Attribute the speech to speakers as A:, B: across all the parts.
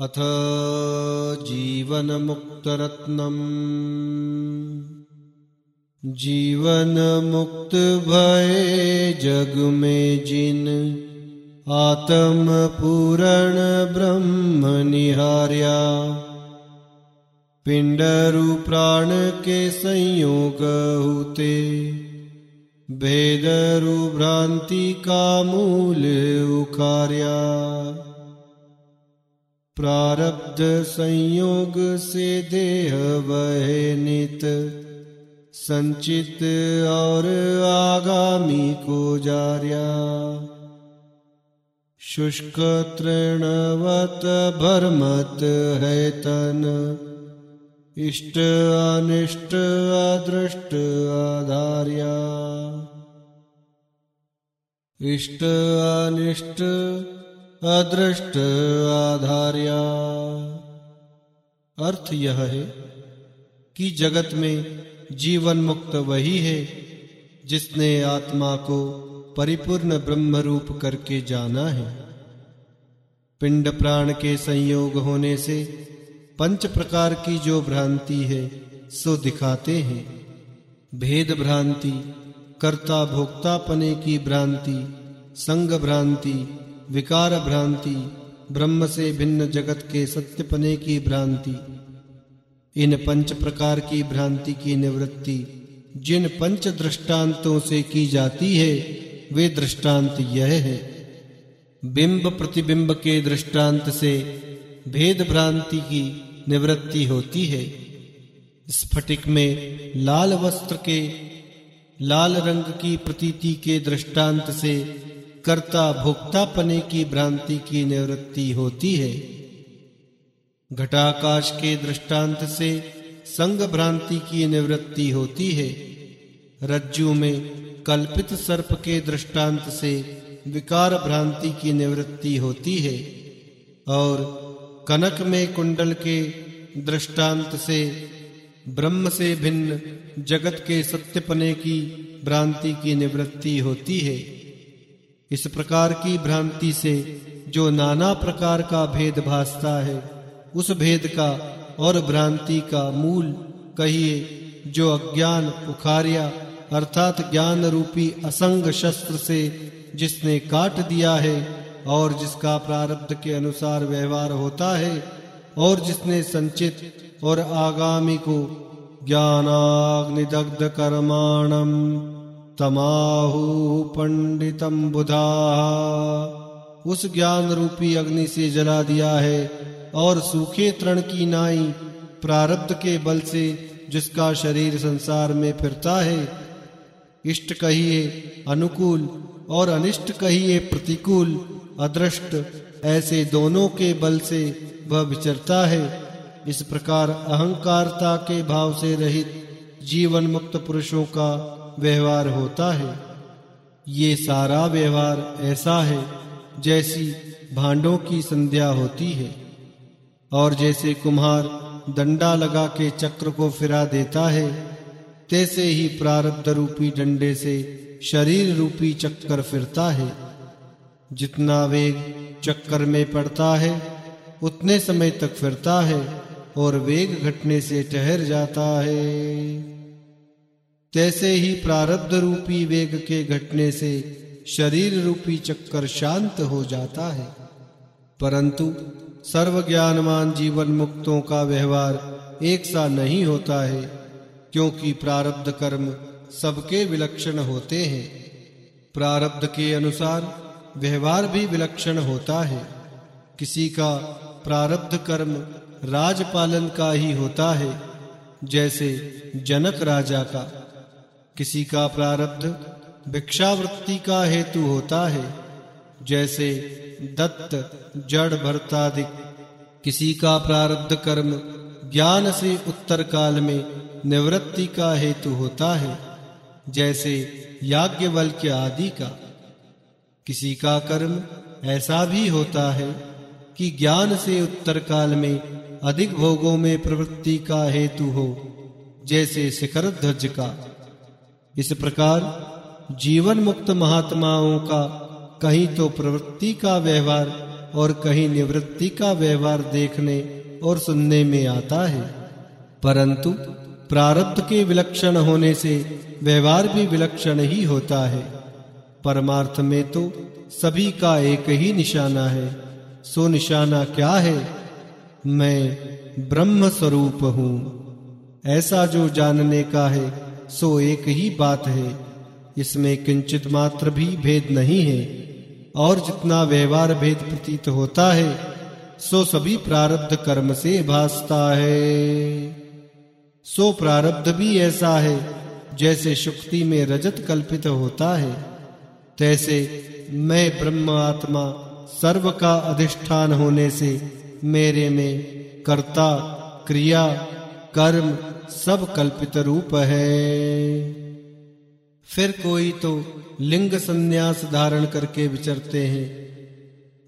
A: अथ जीवनमुक्तरत्नम्। जीवन मुक्त भये जग में जिन। आत्म पूरण ब्रह्म निहार्या पिंडरु प्राण के संयोग होते भेदरु भ्रांति का मूल उखार्या प्रारब्ध संयोग से देह वह नित, संचित और आगामी को जार्या। शुष्क तृणवत भरमत है तन, इष्ट अनिष्ट अदृष्ट आधार्या। इष्ट अनिष्ट अदृष्ट आधार्या। अर्थ यह है कि जगत में जीवन मुक्त वही है जिसने आत्मा को परिपूर्ण ब्रह्म रूप करके जाना है। पिंड प्राण के संयोग होने से पंच प्रकार की जो भ्रांति है, सो दिखाते हैं। भेद भ्रांति, कर्ता भोक्तापने की भ्रांति, संग भ्रांति विकार भ्रांति ब्रह्म से भिन्न जगत के सत्यपने की भ्रांति, इन पंच प्रकार की भ्रांति की निवृत्ति, जिन पंच दृष्टांतों से की जाती है, वे दृष्टांत यह है। बिंब प्रतिबिंब के दृष्टांत से भेद भ्रांति की निवृत्ति होती है। स्फटिक में लाल वस्त्र के, लाल रंग की प्रतीति के दृष्टांत से कर्ता भोक्तापने की भ्रांति की निवृत्ति होती है। घटाकाश के दृष्टांत से संग भ्रांति की निवृत्ति होती है। रज्जु में कल्पित सर्प के दृष्टांत से विकार भ्रांति की निवृत्ति होती है और कनक में कुंडल के दृष्टांत से ब्रह्म से भिन्न जगत के सत्यपने की भ्रांति की निवृत्ति होती है। इस प्रकार की भ्रांति से जो नाना प्रकार का भेद भासता है, उस भेद का और भ्रांति का मूल कहिए जो अज्ञान उखारिया अर्थात ज्ञान रूपी असंग शस्त्र से जिसने काट दिया है और जिसका प्रारब्ध के अनुसार व्यवहार होता है और जिसने संचित और आगामी को ज्ञानाग्निदग्ध कर्माणम तमाहु पंडितम बुधा। उस ज्ञान रूपी अग्नि से जला दिया है और सूखे तृण की नाई प्रारब्ध के बल से जिसका शरीर संसार में फिरता है, इष्ट कहिए अनुकूल और अनिष्ट कहिए प्रतिकूल, अदृष्ट ऐसे दोनों के बल से वह विचरता है। इस प्रकार अहंकारता के भाव से रहित जीवन मुक्त पुरुषों का व्यवहार होता है। ये सारा व्यवहार ऐसा है, जैसी भांडों की संध्या होती है। और जैसे कुम्हार दंडा लगा के चक्र को फिरा देता है, तैसे ही प्रारब्ध रूपी डंडे से शरीर रूपी चक्कर फिरता है। जितना वेग चक्कर में पड़ता है, उतने समय तक फिरता है और वेग घटने से ठहर जाता है। तैसे ही प्रारब्ध रूपी वेग के घटने से शरीर रूपी चक्कर शांत हो जाता है। परंतु सर्व ज्ञानमान जीवन मुक्तों का व्यवहार एक सा नहीं होता है, क्योंकि प्रारब्ध कर्म सबके विलक्षण होते हैं। प्रारब्ध के अनुसार व्यवहार भी विलक्षण होता है। किसी का प्रारब्ध कर्म राजपालन का ही होता है, जैसे जनक राजा का। किसी का प्रारब्ध भिक्षावृत्ति का हेतु होता है, जैसे दत्त जड़ भरतादिक किसी का प्रारब्ध कर्म ज्ञान से उत्तर काल में निवृत्ति का हेतु होता है, जैसे याज्ञवल्क्य आदि का। किसी का कर्म ऐसा भी होता है कि ज्ञान से उत्तर काल में अधिक भोगों में प्रवृत्ति का हेतु हो, जैसे शिखर ध्वज का। इस प्रकार जीवन मुक्त महात्माओं का कहीं तो प्रवृत्ति का व्यवहार और कहीं निवृत्ति का व्यवहार देखने और सुनने में आता है। परंतु प्रारब्ध के विलक्षण होने से व्यवहार भी विलक्षण ही होता है। परमार्थ में तो सभी का एक ही निशाना है। सो निशाना क्या है? मैं ब्रह्म स्वरूप हूँ। ऐसा जो जानने का है सो एक ही बात है, इसमें किंचित मात्र भी भेद नहीं है, और जितना व्यवहार भेद प्रतीत होता है, सो सभी प्रारब्ध कर्म से भासता है। सो प्रारब्ध भी ऐसा है, जैसे शुक्ति में रजत कल्पित होता है, तैसे मैं ब्रह्म आत्मा सर्व का अधिष्ठान होने से मेरे में कर्ता, क्रिया कर्म सब कल्पित रूप है। फिर कोई तो लिंग संन्यास धारण करके विचरते हैं।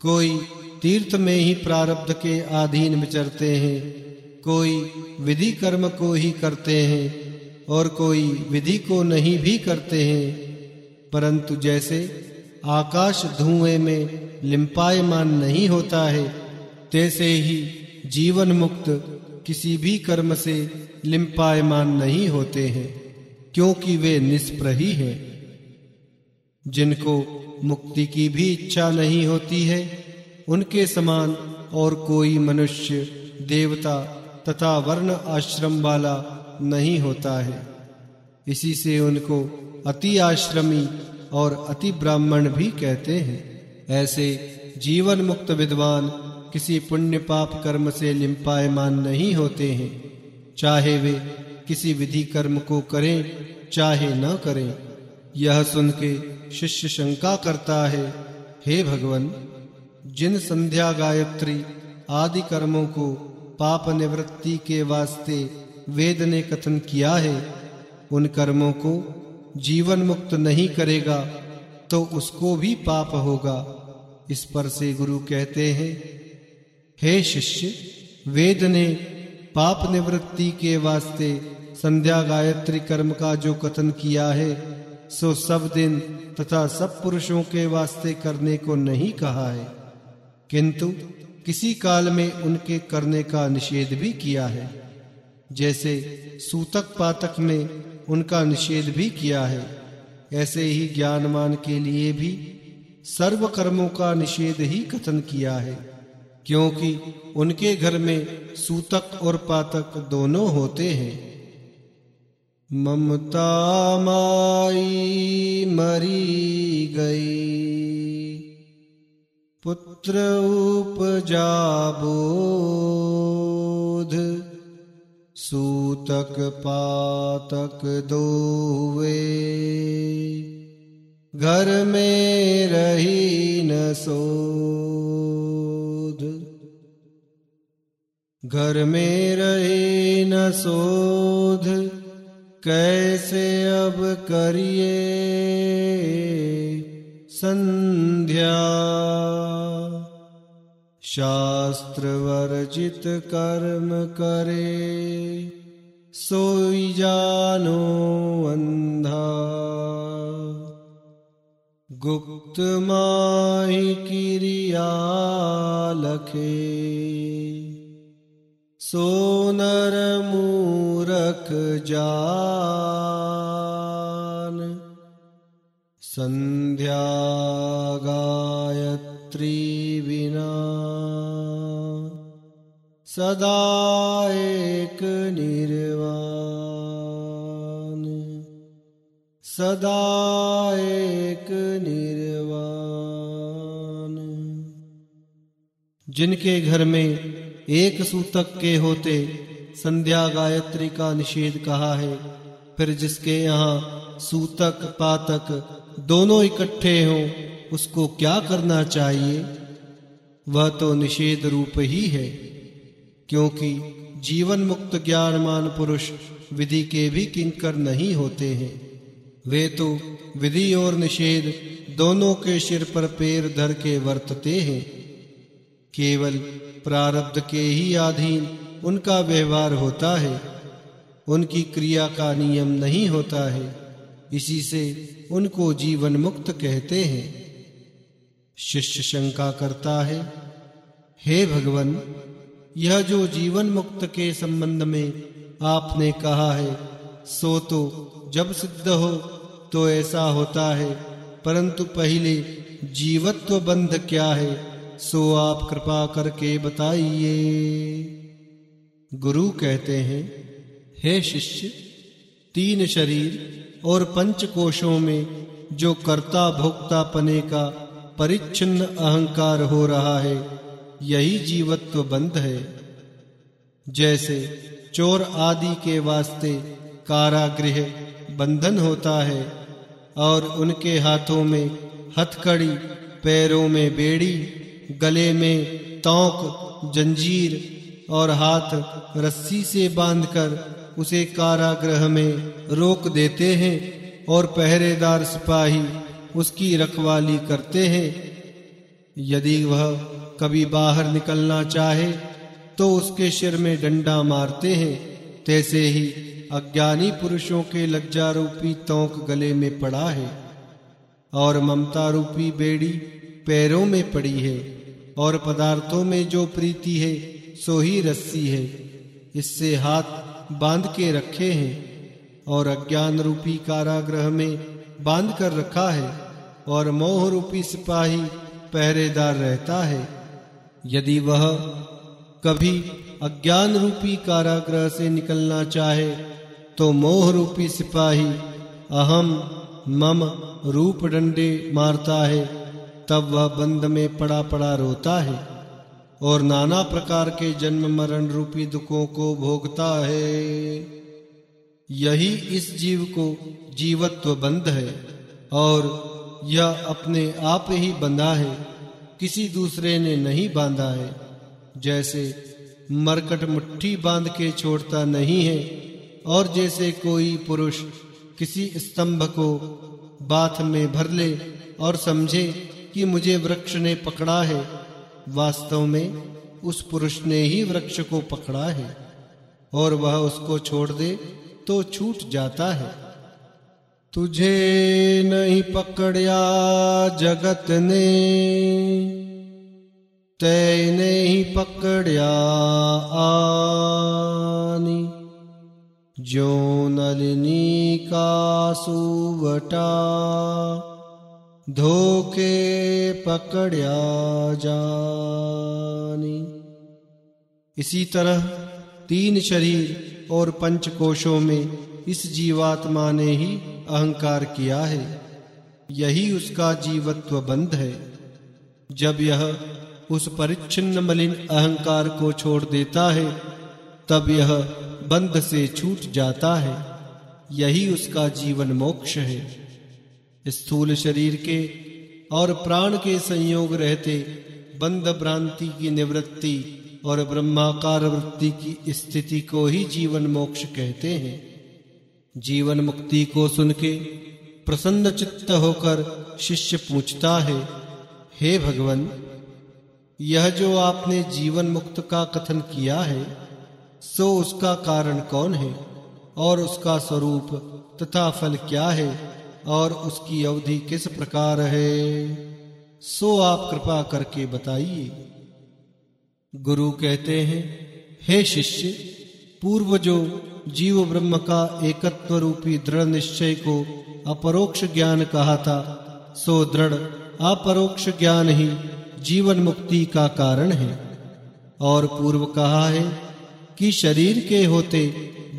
A: कोई तीर्थ में ही प्रारब्ध के अधीन विचरते हैं। कोई विधि कर्म को ही करते हैं और कोई विधि को नहीं भी करते हैं। परंतु जैसे आकाश धुएँ में लिंपायमान नहीं होता है, तैसे ही जीवन मुक्त किसी भी कर्म से लिंपायमान नहीं होते हैं, क्योंकि वे निष्प्रही हैं। जिनको मुक्ति की भी इच्छा नहीं होती है, उनके समान और कोई मनुष्य, देवता तथा वर्ण आश्रम वाला नहीं होता है। इसी से उनको अति आश्रमी और अति ब्राह्मण भी कहते हैं। ऐसे जीवन मुक्त विद्वान किसी पुण्य पाप कर्म से लिंपायमान नहीं होते हैं। चाहे वे किसी विधि कर्म को करें, चाहे न करें। यह सुन के शिष्य शंका करता है, हे भगवान, जिन संध्या गायत्री आदि कर्मों को पाप निवृत्ति के वास्ते वेद ने कथन किया है, उन कर्मों को जीवन मुक्त नहीं करेगा तो उसको भी पाप होगा। इस पर से गुरु कहते हैं हे शिष्य वेद ने पाप निवृत्ति के वास्ते संध्या गायत्री कर्म का जो कथन किया है, सो सब दिन तथा सब पुरुषों के वास्ते करने को नहीं कहा है। किंतु किसी काल में उनके करने का निषेध भी किया है। जैसे सूतक पातक में उनका निषेध भी किया है, ऐसे ही ज्ञानमान के लिए भी सर्व कर्मों का निषेध ही कथन किया है। क्योंकि उनके घर में सूतक और पातक दोनों होते हैं। ममता माई मरी गई। पुत्र उपजा बोध। सूतक पातक दोवे। घर में रही न सोध घर में रही न सोध कैसे अब करिए संध्या? शास्त्र वर्जित कर्म करे, सोई जानो अंधा। गुप्त माही क्रिया लखे। सोनर मूरख जान। संध्या गायत्री बिना। सदा एक निर्वाण। सदा एक निर्वाण। जिनके घर में एक सूतक के होते संध्या गायत्री का निषेध कहा है, फिर जिसके यहाँ सूतक, पातक दोनों इकट्ठे हों, उसको क्या करना चाहिए? वह तो निषेध रूप ही है, क्योंकि जीवन मुक्त ज्ञानमान पुरुष विधि के भी किंकर नहीं होते हैं। वे तो विधि और निषेध दोनों के सिर पर पैर धर के वर्तते हैं। केवल प्रारब्ध के ही अधीन उनका व्यवहार होता है। उनकी क्रिया का नियम नहीं होता है। इसी से उनको जीवन मुक्त कहते हैं। शिष्य शंका करता है, हे भगवान, यह जो जीवन मुक्त के संबंध में आपने कहा है, सो तो जब सिद्ध हो तो ऐसा होता है, परंतु पहले जीवत्व बंध क्या है, सो आप कृपा करके बताइए। गुरु कहते हैं, हे शिष्य, तीन शरीर और पंच कोशों में जो कर्ता भोक्ता पने का परिच्छिन्न अहंकार हो रहा है, यही जीवत्व बंध है। जैसे चोर आदि के वास्ते कारागृह बंधन होता है और उनके हाथों में हथकड़ी, पैरों में बेड़ी, गले में तौक, जंजीर और हाथ रस्सी से बांधकर उसे कारागृह में रोक देते हैं और पहरेदार सिपाही उसकी रखवाली करते हैं। यदि वह कभी बाहर निकलना चाहे तो उसके सिर में डंडा मारते हैं। तैसे ही अज्ञानी पुरुषों के लज्जा रूपी तोंक गले में पड़ा है और ममता रूपी बेड़ी पैरों में पड़ी है और पदार्थों में जो प्रीति है, सो ही रस्सी है। इससे हाथ बाँध के रखे हैं और अज्ञान रूपी कारागृह में बाँध कर रखा है और मोह रूपी सिपाही पहरेदार रहता है। यदि वह कभी अज्ञान रूपी कारागृह से निकलना चाहे तो मोह रूपी सिपाही, अहम, मम, रूप डंडे मारता है, तब वह बंद में पड़ा पड़ा रोता है, और नाना प्रकार के जन्म मरण रूपी दुखों को भोगता है। यही इस जीव को जीवत्व बंध है, और यह अपने आप ही बंधा है, किसी दूसरे ने नहीं बांधा है, जैसे मरकट मुट्ठी बाँध के छोड़ता नहीं है, और जैसे कोई पुरुष किसी स्तंभ को बाथ में भर ले और समझे कि मुझे वृक्ष ने पकड़ा है, वास्तव में उस पुरुष ने ही वृक्ष को पकड़ा है, और वह उसको छोड़ दे तो छूट जाता है। तुझे नहीं पकड़या जगत ने। तैने ही पकड़या आनी। जो नलिनी का सुवटा धोके पकड़या जानी। इसी तरह तीन शरीर और पंच कोशों में इस जीवात्मा ने ही अहंकार किया है। यही उसका जीवत्व बंध है। जब यह उस परिच्छिन्न मलिन अहंकार को छोड़ देता है, तब यह बंध से छूट जाता है। यही उसका जीवन मोक्ष है। स्थूल शरीर के और प्राण के संयोग रहते बंध भ्रांति की निवृत्ति और ब्रह्माकार वृत्ति की स्थिति को ही जीवन मोक्ष कहते हैं। जीवन मुक्ति को सुन के प्रसन्न चित्त होकर शिष्य पूछता है, हे भगवान यह जो आपने जीवन मुक्त का कथन किया है, सो उसका कारण कौन है? और उसका स्वरूप तथा फल क्या है? और उसकी अवधि किस प्रकार है? सो आप कृपा करके बताइए। गुरु कहते हैं, हे शिष्य पूर्व जो जीव ब्रह्म का एकत्व रूपी दृढ़ निश्चय को अपरोक्ष ज्ञान कहा था, सो दृढ़, अपरोक्ष ज्ञान ही जीवन मुक्ति का कारण है। और पूर्व कहा है कि शरीर के होते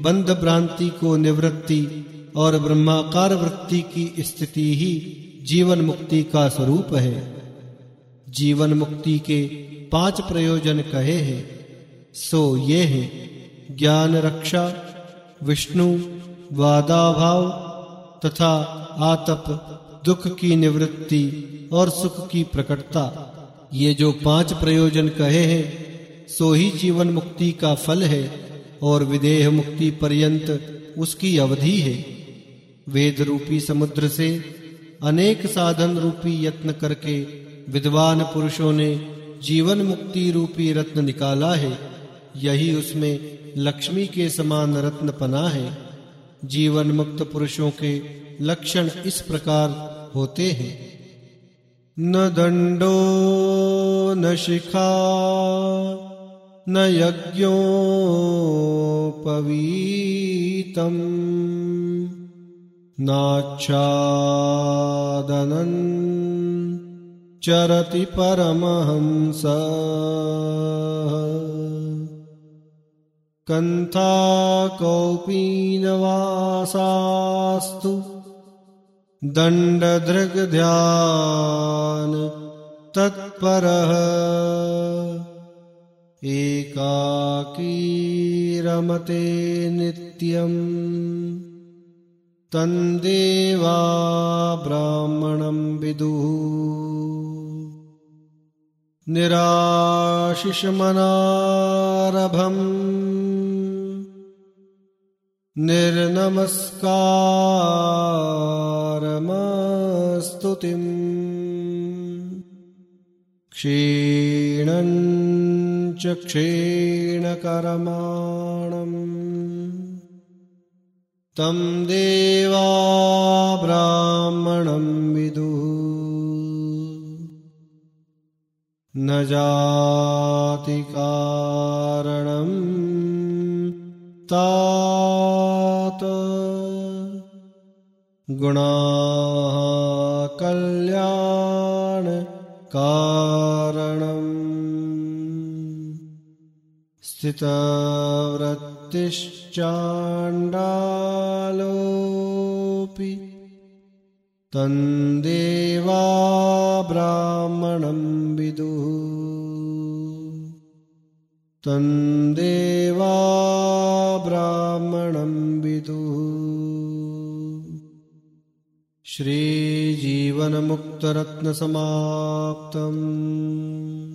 A: बंद भ्रांति को निवृत्ति और ब्रह्माकार वृत्ति की स्थिति ही जीवन मुक्ति का स्वरूप है। जीवन मुक्ति के पाँच प्रयोजन कहे हैं। सो ये हैं, ज्ञान रक्षा, विष्णु, वादाभाव तथा आतप, दुख की निवृत्ति और सुख की प्रकटता। ये जो पाँच प्रयोजन कहे हैं, सो ही जीवन मुक्ति का फल है और विदेह मुक्ति पर्यंत उसकी अवधि है। वेद रूपी समुद्र से अनेक साधन रूपी यत्न करके विद्वान पुरुषों ने जीवन मुक्ति रूपी रत्न निकाला है। यही उसमें लक्ष्मी के समान रत्न पना है। जीवन मुक्त पुरुषों के लक्षण इस प्रकार होते हैं। न दंडो न शिखा न यज्ञोपवीतम् नाच्छादनन् चरति परमहंस। कन्था कौपीनवासास्तु दण्डधृग्ध्यान तत्परः एकाकी रमते नित्यम् तन्देवा ब्राह्मणं विदुः निराशिषमनारभम् निर्नमस्कारमस्तुतिम्। क्षीणम् च क्षीणकरमाणम्। तं देवा ब्राह्मणं विदुः। न जातिकारणम् गुणाः कल्याणकारणम् स्थितवृत्तिश्चाण्डालोऽपि तन्देवा ब्राह्मणं विदुः। तन्देवा ब्राह्मणं श्रीजीवनमुक्तरत्नसमाप्तम्